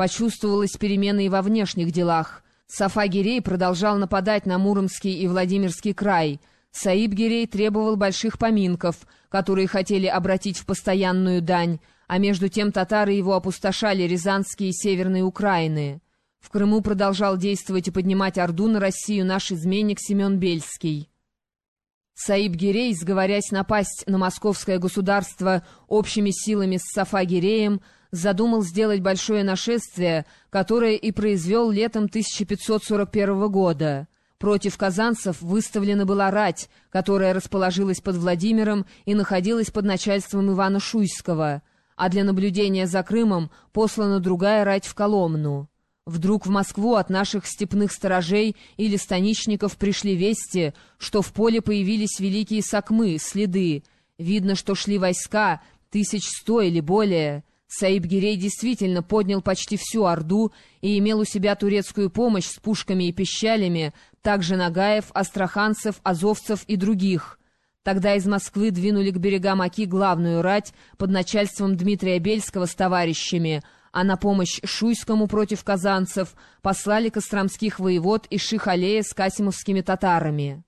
Почувствовалась перемена и во внешних делах. Сафа-Гирей продолжал нападать на Муромский и Владимирский край. Саиб-Гирей требовал больших поминков, которые хотели обратить в постоянную дань, а между тем татары его опустошали Рязанские и Северные Украины. В Крыму продолжал действовать и поднимать Орду на Россию наш изменник Семен Бельский. Саиб Гирей, сговорясь напасть на московское государство общими силами с Сафа-Гиреем, задумал сделать большое нашествие, которое и произвел летом 1541 года. Против казанцев выставлена была рать, которая расположилась под Владимиром и находилась под начальством Ивана Шуйского, а для наблюдения за Крымом послана другая рать в Коломну. Вдруг в Москву от наших степных сторожей или станичников пришли вести, что в поле появились великие сакмы, следы. Видно, что шли войска, тысяч сто или более. Саиб-Гирей действительно поднял почти всю Орду и имел у себя турецкую помощь с пушками и пищалями, также Нагаев, Астраханцев, Азовцев и других. Тогда из Москвы двинули к берегам Оки главную рать под начальством Дмитрия Бельского с товарищами — а на помощь Шуйскому против казанцев послали костромских воевод и Шихалея с касимовскими татарами.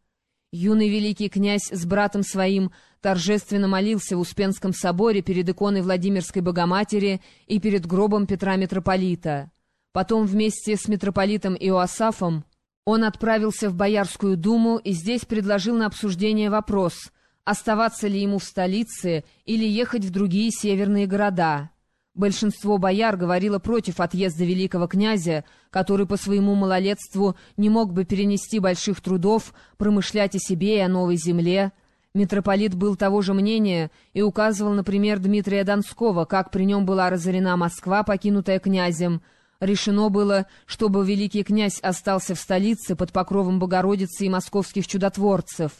Юный великий князь с братом своим торжественно молился в Успенском соборе перед иконой Владимирской Богоматери и перед гробом Петра Митрополита. Потом вместе с митрополитом Иоасафом он отправился в Боярскую думу и здесь предложил на обсуждение вопрос, оставаться ли ему в столице или ехать в другие северные города. Большинство бояр говорило против отъезда великого князя, который по своему малолетству не мог бы перенести больших трудов, промышлять о себе и о новой земле. Митрополит был того же мнения и указывал, например, Дмитрия Донского, как при нем была разорена Москва, покинутая князем. Решено было, чтобы великий князь остался в столице под покровом Богородицы и московских чудотворцев.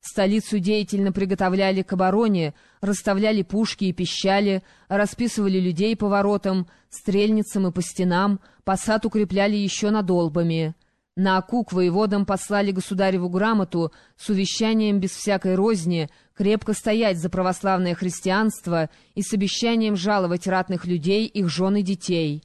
Столицу деятельно приготовляли к обороне, расставляли пушки и пищали, расписывали людей по воротам, стрельницам и по стенам, посад укрепляли еще надолбами. На Аку к воеводам послали государеву грамоту с увещанием без всякой розни крепко стоять за православное христианство и с обещанием жаловать ратных людей, их жен и детей.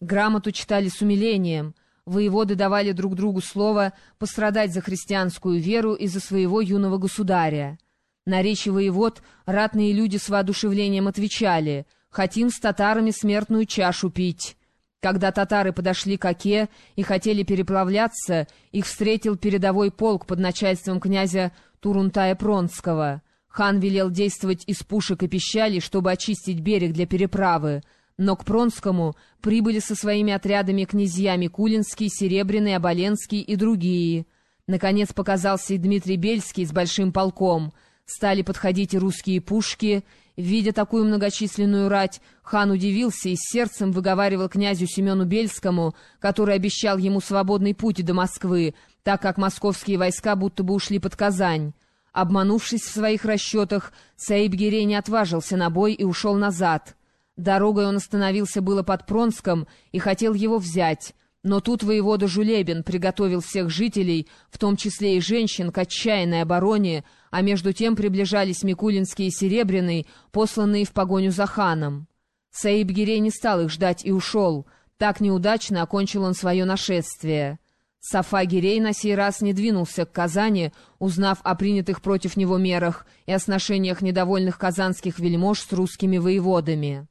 Грамоту читали с умилением — Воеводы давали друг другу слово пострадать за христианскую веру и за своего юного государя. На речи воевод ратные люди с воодушевлением отвечали «Хотим с татарами смертную чашу пить». Когда татары подошли к Оке и хотели переплавляться, их встретил передовой полк под начальством князя Турунтая Пронского. Хан велел действовать из пушек и пищали, чтобы очистить берег для переправы — но к Пронскому прибыли со своими отрядами князья Микулинский, Серебряный, Оболенский и другие. Наконец показался и Дмитрий Бельский с большим полком. Стали подходить и русские пушки. Видя такую многочисленную рать, хан удивился и сердцем выговаривал князю Семену Бельскому, который обещал ему свободный путь до Москвы, так как московские войска будто бы ушли под Казань. Обманувшись в своих расчетах, Саиб Гирей не отважился на бой и ушел назад. Дорогой он остановился было под Пронском и хотел его взять, но тут воевода Жулебин приготовил всех жителей, в том числе и женщин, к отчаянной обороне, а между тем приближались Микулинский и Серебряный, посланные в погоню за ханом. Саиб Гирей не стал их ждать и ушел. Так неудачно окончил он свое нашествие. Сафа Гирей на сей раз не двинулся к Казани, узнав о принятых против него мерах и о сношениях недовольных казанских вельмож с русскими воеводами.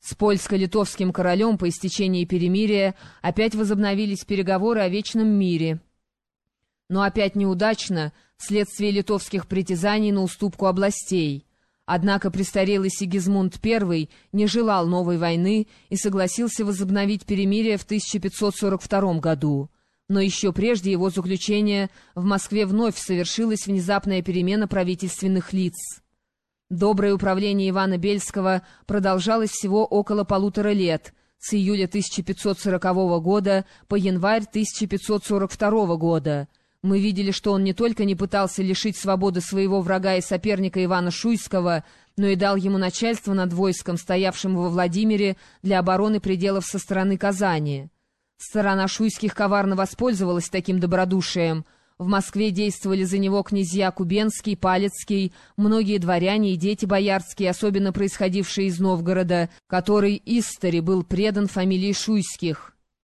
С польско-литовским королем по истечении перемирия опять возобновились переговоры о вечном мире. Но опять неудачно, вследствие литовских притязаний на уступку областей. Однако престарелый Сигизмунд I не желал новой войны и согласился возобновить перемирие в 1542 году. Но еще прежде его заключения в Москве вновь совершилась внезапная перемена правительственных лиц. Доброе управление Ивана Бельского продолжалось всего около полутора лет, с июля 1540 года по январь 1542 года. Мы видели, что он не только не пытался лишить свободы своего врага и соперника Ивана Шуйского, но и дал ему начальство над войском, стоявшим во Владимире, для обороны пределов со стороны Казани. Сторона Шуйских коварно воспользовалась таким добродушием — В Москве действовали за него князья Кубенский, Палецкий, многие дворяне и дети боярские, особенно происходившие из Новгорода, который истори был предан фамилии Шуйских.